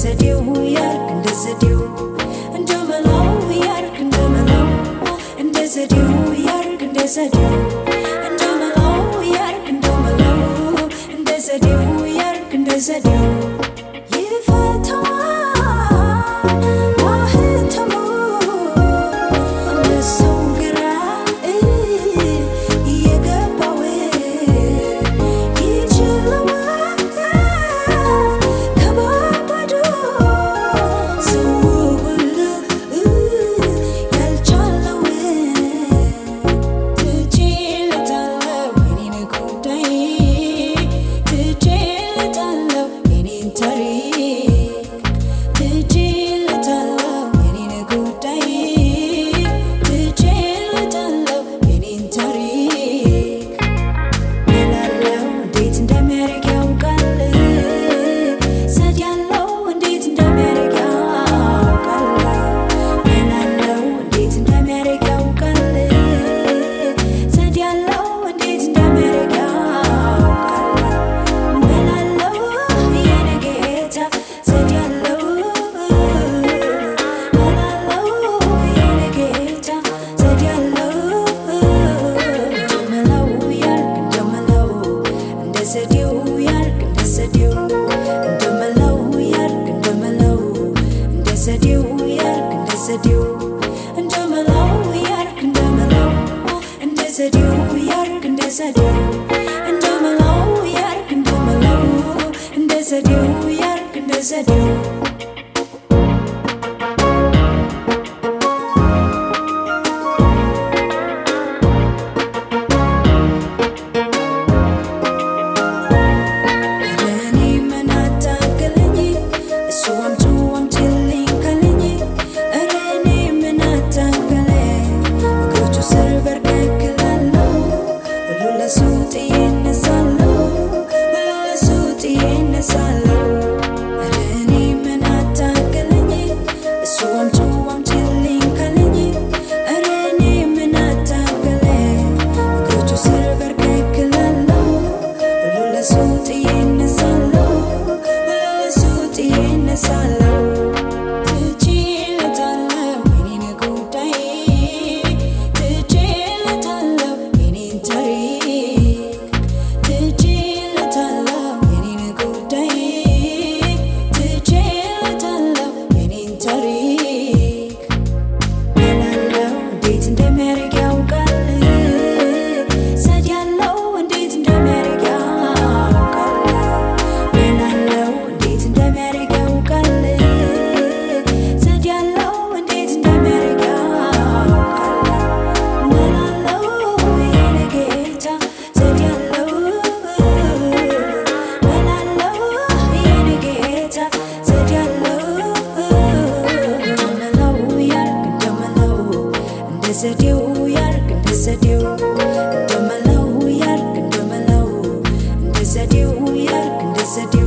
ዘዴው ያርግ እንደ ዘዴው እንደ መላው ያርግ እንደ መላው እንደ ዘዴው ያርግ እንደ ዘዴው እንደ መላው ያርግ እንደ መላው እንደ ዘዴው ያርግ እንደ ዘዴው victory. ዘዴው ያርግ እንደ ዘዴው። soon as said you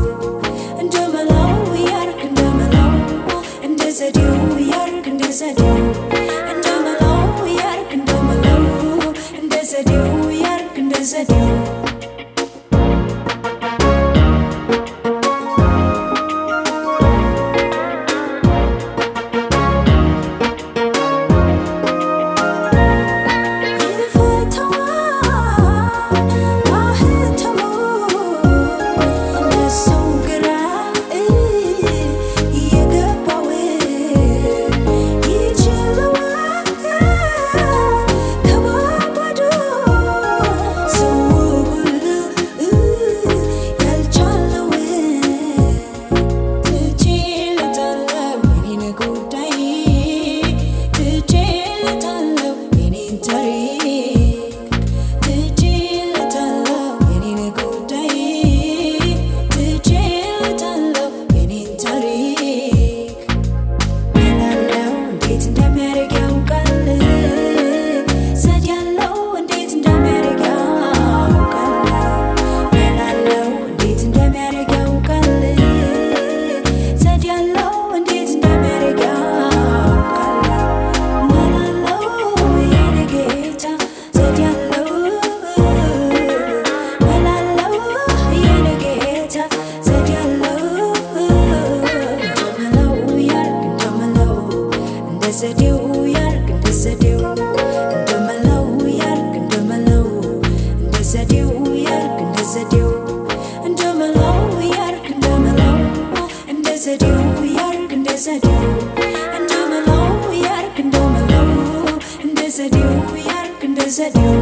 ዘዴው ያርግ እንደ ዘዴው እንደ መላው ያርግ እንደ መላው እንደ ዘዴው ያርግ እንደ ዘዴው እንደ መላው ያርግ እንደ መላው እንደ ዘዴው ያርግ እንደ ዘዴው